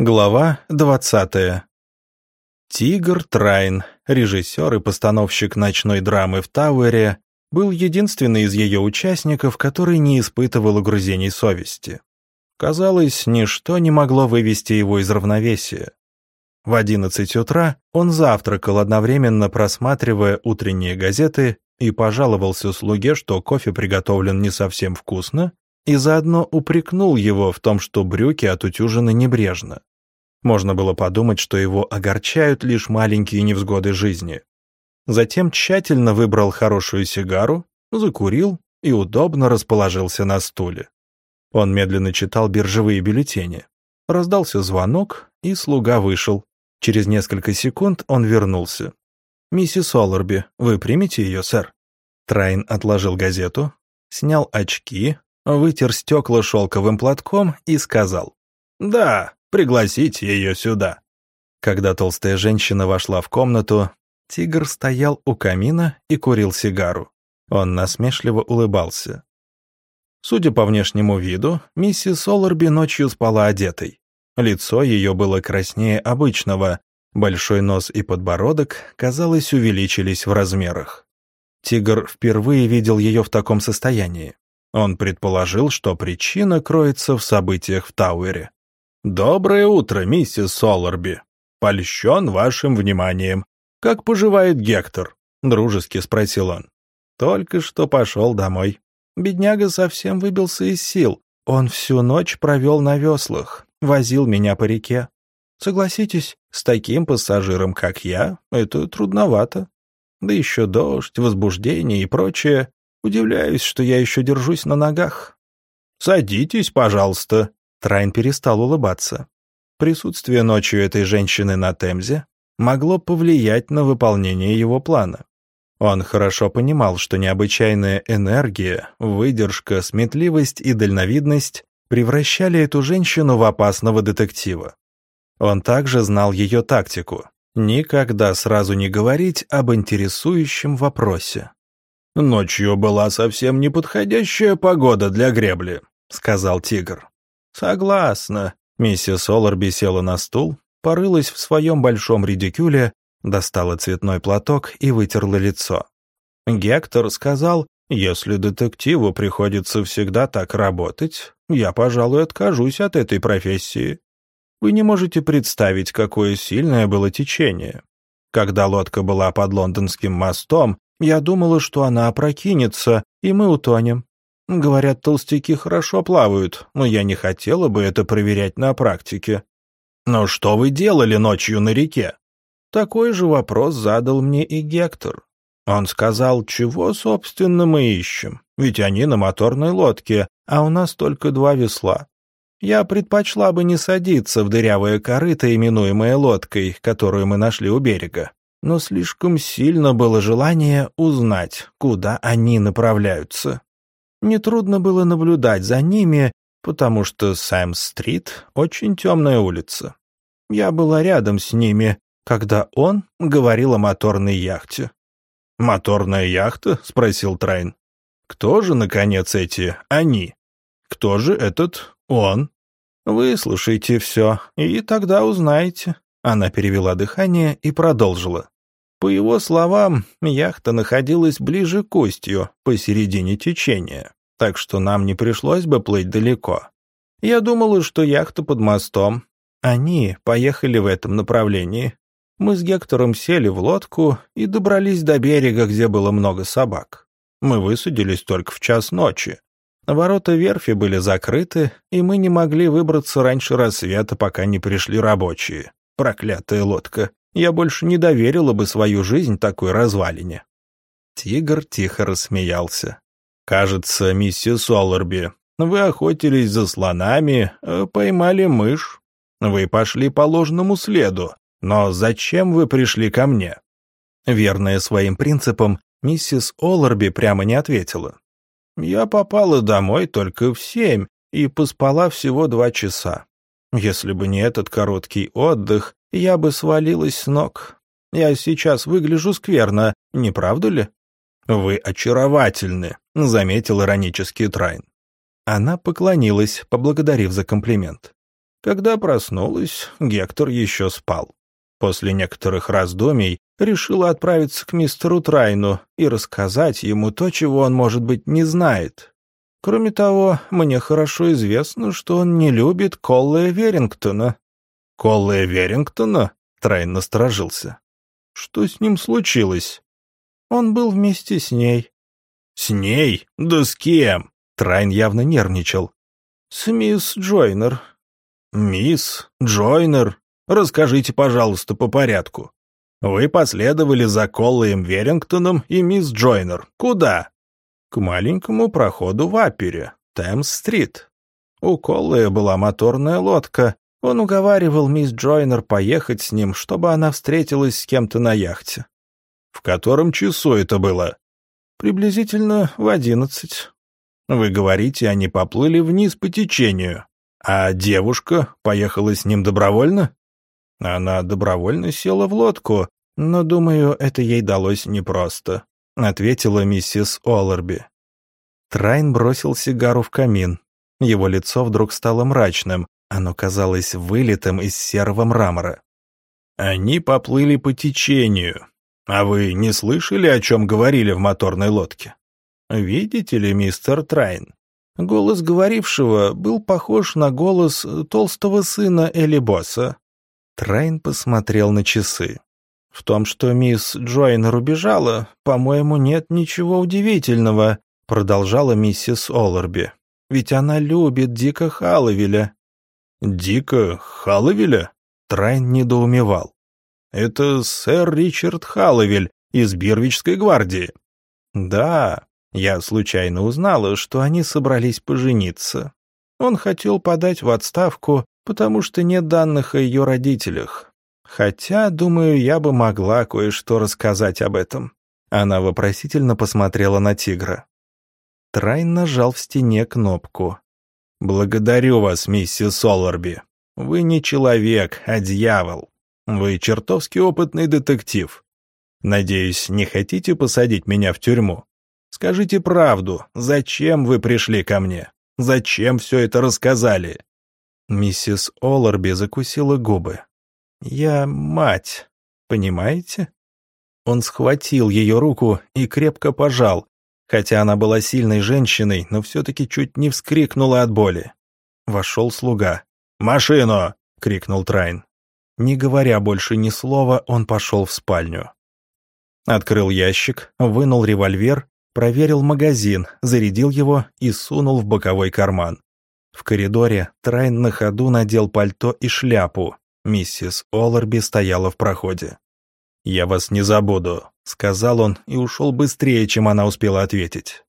Глава двадцатая. Тигр Трайн, режиссер и постановщик ночной драмы в Тауэре, был единственный из ее участников, который не испытывал угрызений совести. Казалось, ничто не могло вывести его из равновесия. В одиннадцать утра он завтракал, одновременно просматривая утренние газеты, и пожаловался слуге, что кофе приготовлен не совсем вкусно, и заодно упрекнул его в том, что брюки отутюжены небрежно. Можно было подумать, что его огорчают лишь маленькие невзгоды жизни. Затем тщательно выбрал хорошую сигару, закурил и удобно расположился на стуле. Он медленно читал биржевые бюллетени. Раздался звонок, и слуга вышел. Через несколько секунд он вернулся. «Миссис Олларби, вы примете ее, сэр?» Трайн отложил газету, снял очки, вытер стекла шелковым платком и сказал. «Да, пригласите ее сюда». Когда толстая женщина вошла в комнату, тигр стоял у камина и курил сигару. Он насмешливо улыбался. Судя по внешнему виду, миссис Оларби ночью спала одетой. Лицо ее было краснее обычного, большой нос и подбородок, казалось, увеличились в размерах. Тигр впервые видел ее в таком состоянии. Он предположил, что причина кроется в событиях в Тауэре. «Доброе утро, миссис Соларби. Польщен вашим вниманием. Как поживает Гектор?» — дружески спросил он. «Только что пошел домой. Бедняга совсем выбился из сил. Он всю ночь провел на веслах, возил меня по реке. Согласитесь, с таким пассажиром, как я, это трудновато. Да еще дождь, возбуждение и прочее. Удивляюсь, что я еще держусь на ногах. «Садитесь, пожалуйста». Трайн перестал улыбаться. Присутствие ночью этой женщины на Темзе могло повлиять на выполнение его плана. Он хорошо понимал, что необычайная энергия, выдержка, сметливость и дальновидность превращали эту женщину в опасного детектива. Он также знал ее тактику — никогда сразу не говорить об интересующем вопросе. «Ночью была совсем неподходящая погода для гребли», — сказал тигр. «Согласна». Миссис Оларби села на стул, порылась в своем большом редикюле, достала цветной платок и вытерла лицо. Гектор сказал, «Если детективу приходится всегда так работать, я, пожалуй, откажусь от этой профессии. Вы не можете представить, какое сильное было течение. Когда лодка была под лондонским мостом, я думала, что она опрокинется, и мы утонем. Говорят, толстяки хорошо плавают, но я не хотела бы это проверять на практике. Но что вы делали ночью на реке? Такой же вопрос задал мне и Гектор. Он сказал, чего, собственно, мы ищем, ведь они на моторной лодке, а у нас только два весла. Я предпочла бы не садиться в дырявое корыто, именуемое лодкой, которую мы нашли у берега но слишком сильно было желание узнать, куда они направляются. Нетрудно было наблюдать за ними, потому что Сэм-стрит — очень темная улица. Я была рядом с ними, когда он говорил о моторной яхте. «Моторная яхта?» — спросил Трайн. «Кто же, наконец, эти «они»? Кто же этот «он»?» «Выслушайте все, и тогда узнаете». Она перевела дыхание и продолжила. По его словам, яхта находилась ближе к устью, посередине течения, так что нам не пришлось бы плыть далеко. Я думала, что яхта под мостом. Они поехали в этом направлении. Мы с Гектором сели в лодку и добрались до берега, где было много собак. Мы высадились только в час ночи. Ворота верфи были закрыты, и мы не могли выбраться раньше рассвета, пока не пришли рабочие. Проклятая лодка. Я больше не доверила бы свою жизнь такой развалине. Тигр тихо рассмеялся. «Кажется, миссис Олларби, вы охотились за слонами, э, поймали мышь. Вы пошли по ложному следу. Но зачем вы пришли ко мне?» Верная своим принципам, миссис Олларби прямо не ответила. «Я попала домой только в семь и поспала всего два часа. Если бы не этот короткий отдых, я бы свалилась с ног. Я сейчас выгляжу скверно, не правда ли?» «Вы очаровательны», — заметил иронический Трайн. Она поклонилась, поблагодарив за комплимент. Когда проснулась, Гектор еще спал. После некоторых раздумий решила отправиться к мистеру Трайну и рассказать ему то, чего он, может быть, не знает. Кроме того, мне хорошо известно, что он не любит Коллая Верингтона». «Коллая Верингтона?» — Трайн насторожился. «Что с ним случилось?» «Он был вместе с ней». «С ней? Да с кем?» Трайн явно нервничал. «С мисс Джойнер». «Мисс Джойнер? Расскажите, пожалуйста, по порядку. Вы последовали за Коллаем Верингтоном и мисс Джойнер. Куда?» «К маленькому проходу в Апере, Темс-стрит. У Коллая была моторная лодка. Он уговаривал мисс Джойнер поехать с ним, чтобы она встретилась с кем-то на яхте». «В котором часу это было?» «Приблизительно в одиннадцать». «Вы говорите, они поплыли вниз по течению, а девушка поехала с ним добровольно?» Она добровольно села в лодку, но, думаю, это ей далось непросто», — ответила миссис Олларби. Трайн бросил сигару в камин. Его лицо вдруг стало мрачным, оно казалось вылитым из серого мрамора. «Они поплыли по течению. А вы не слышали, о чем говорили в моторной лодке? Видите ли, мистер Трайн, голос говорившего был похож на голос толстого сына Элибоса. Трайн посмотрел на часы. «В том, что мисс Джойнер убежала, по-моему, нет ничего удивительного», продолжала миссис Олларби. «Ведь она любит Дика Халловеля». «Дика Халловеля?» Трайн недоумевал. «Это сэр Ричард Халловель из Бирвичской гвардии». «Да, я случайно узнала, что они собрались пожениться. Он хотел подать в отставку потому что нет данных о ее родителях. Хотя, думаю, я бы могла кое-что рассказать об этом». Она вопросительно посмотрела на тигра. Трайн нажал в стене кнопку. «Благодарю вас, миссис Соларби. Вы не человек, а дьявол. Вы чертовски опытный детектив. Надеюсь, не хотите посадить меня в тюрьму? Скажите правду, зачем вы пришли ко мне? Зачем все это рассказали?» Миссис Олларби закусила губы. «Я мать, понимаете?» Он схватил ее руку и крепко пожал, хотя она была сильной женщиной, но все-таки чуть не вскрикнула от боли. Вошел слуга. «Машину!» — крикнул Трайн. Не говоря больше ни слова, он пошел в спальню. Открыл ящик, вынул револьвер, проверил магазин, зарядил его и сунул в боковой карман. В коридоре Трайн на ходу надел пальто и шляпу. Миссис Олларби стояла в проходе. «Я вас не забуду», — сказал он и ушел быстрее, чем она успела ответить.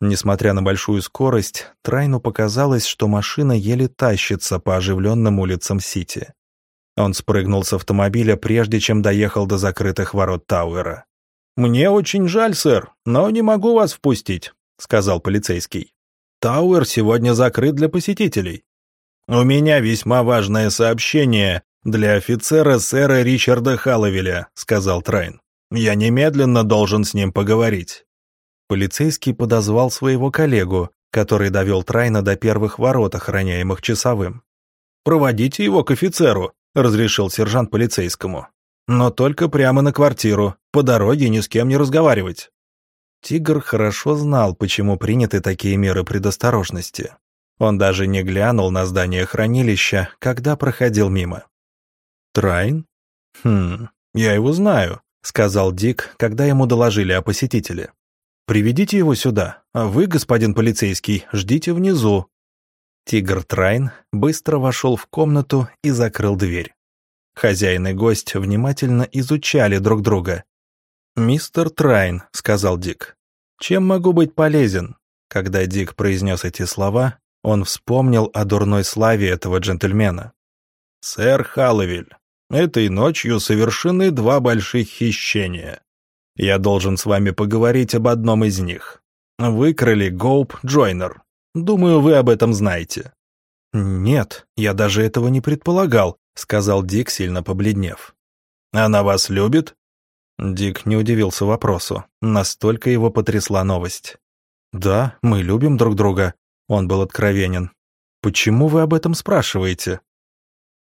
Несмотря на большую скорость, Трайну показалось, что машина еле тащится по оживленным улицам Сити. Он спрыгнул с автомобиля, прежде чем доехал до закрытых ворот Тауэра. «Мне очень жаль, сэр, но не могу вас впустить», — сказал полицейский. Тауэр сегодня закрыт для посетителей. У меня весьма важное сообщение для офицера сэра Ричарда Халловеля, сказал Трайн. Я немедленно должен с ним поговорить. Полицейский подозвал своего коллегу, который довел Трайна до первых ворот, охраняемых часовым. «Проводите его к офицеру», — разрешил сержант полицейскому. «Но только прямо на квартиру, по дороге ни с кем не разговаривать». Тигр хорошо знал, почему приняты такие меры предосторожности. Он даже не глянул на здание хранилища, когда проходил мимо. «Трайн? Хм, я его знаю», — сказал Дик, когда ему доложили о посетителе. «Приведите его сюда, а вы, господин полицейский, ждите внизу». Тигр Трайн быстро вошел в комнату и закрыл дверь. Хозяин и гость внимательно изучали друг друга. «Мистер Трайн», — сказал Дик, чем могу быть полезен?» Когда Дик произнес эти слова, он вспомнил о дурной славе этого джентльмена. «Сэр Халловиль, этой ночью совершены два больших хищения. Я должен с вами поговорить об одном из них. Выкрали Гоуп Джойнер. Думаю, вы об этом знаете». «Нет, я даже этого не предполагал», — сказал Дик, сильно побледнев. «Она вас любит?» Дик не удивился вопросу, настолько его потрясла новость. «Да, мы любим друг друга», — он был откровенен. почему вы об этом спрашиваете?»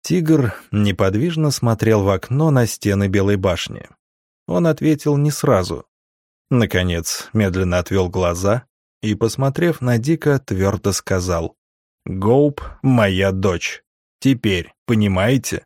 Тигр неподвижно смотрел в окно на стены Белой башни. Он ответил не сразу. Наконец, медленно отвел глаза и, посмотрев на Дика, твердо сказал. «Гоуп — моя дочь. Теперь, понимаете?»